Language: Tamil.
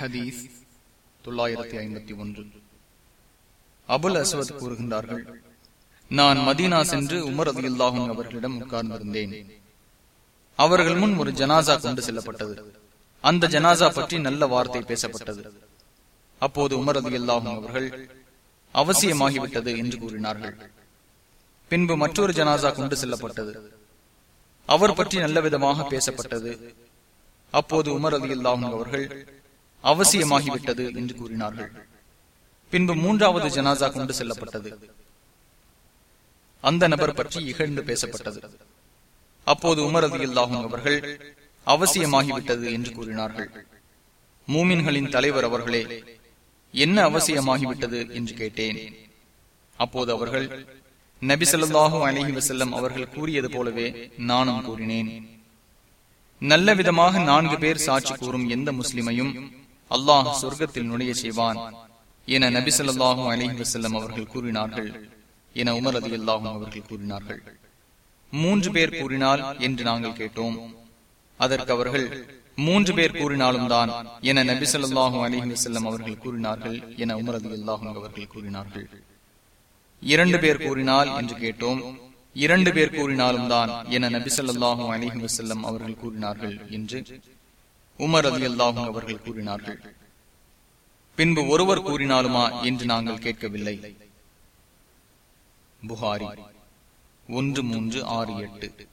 ஹதீஸ் தொள்ளாயிரத்தி ஐம்பத்தி ஒன்று. அபுல் அஸ்வத் கூறுகின்றார்கள் நான் மதீனா சென்று உமர் அதில்லாஹும் அவர்களிடம் உட்கார்ந்திருந்தேன். அவர்கள் முன் ஒரு ஜனாசா கொண்டு செல்லப்பட்டது. அந்த ஜனாசா பற்றி நல்ல வார்த்தை பேசப்பட்டது. அப்போது உமர் அதில்லாஹும் அவர்கள் அவசியமாகிவிட்டது என்று கூறினார்கள். பின்பு மற்றொரு ஜனாசா கொண்டு செல்லப்பட்டது. அவர் பற்றி நல்ல விதமாக பேசப்பட்டது. அப்போது உமர் அதில்லாஹும் அவர்கள் அவசியமாகிவிட்டது என்று கூறினார்கள். பின்பு மூன்றாவது ஜனாசா கொண்டு செல்லப்பட்டது. அந்த நபர் பற்றி இகழ்ந்து பேசப்பட்டது. அப்போது உமர் அதில்லாஹும் அவர்கள் அவசியமாகிவிட்டது என்று கூறினார்கள். மூமின்களின் தலைவர் அவர்களே என்ன அவசியமாகிவிட்டது என்று கேட்டேன். அப்போது அவர்கள் நபி சொல்லாஹு அலஹி வசல்லம் அவர்கள் கூறியது போலவே நானும் கூறினேன். நல்ல விதமாக நான்கு பேர் சாட்சி கூறும் எந்த முஸ்லிமையும் அல்லாஹ் சொர்க்கத்தில் நுழைய செய்வான் என நபி சொல்லாஹும் அலஹி வசல்லம் அவர்கள் கூறினார்கள். என உமர் அதி அல்லாஹும் அவர்கள் கூறினார்கள். மூன்று பேர் கூறினால் என்று நாங்கள் கேட்டோம். அதற்கு அவர்கள் மூன்று பேர் கூறினாலும் தான் என நபி சொல்லாஹும் அலஹி வசல்லம் அவர்கள் கூறினார்கள் என உமர் அதி அல்லாஹும் அவர்கள் கூறினார்கள். இரண்டு பேர் கூறினால் என்று கேட்டோம். இரண்டு பேர் கூறினாலும் தான் என நபி சொல்லாஹும் அலிஹி வசல்லம் அவர்கள் கூறினார்கள் என்று உமர் அலி அல்லாஹும் அவர்கள் கூறினார்கள். பின்பு ஒருவர் கூறினாலுமா என்று நாங்கள் கேட்கவில்லை. புகாரி ஒன்று மூன்று ஆறு எட்டு.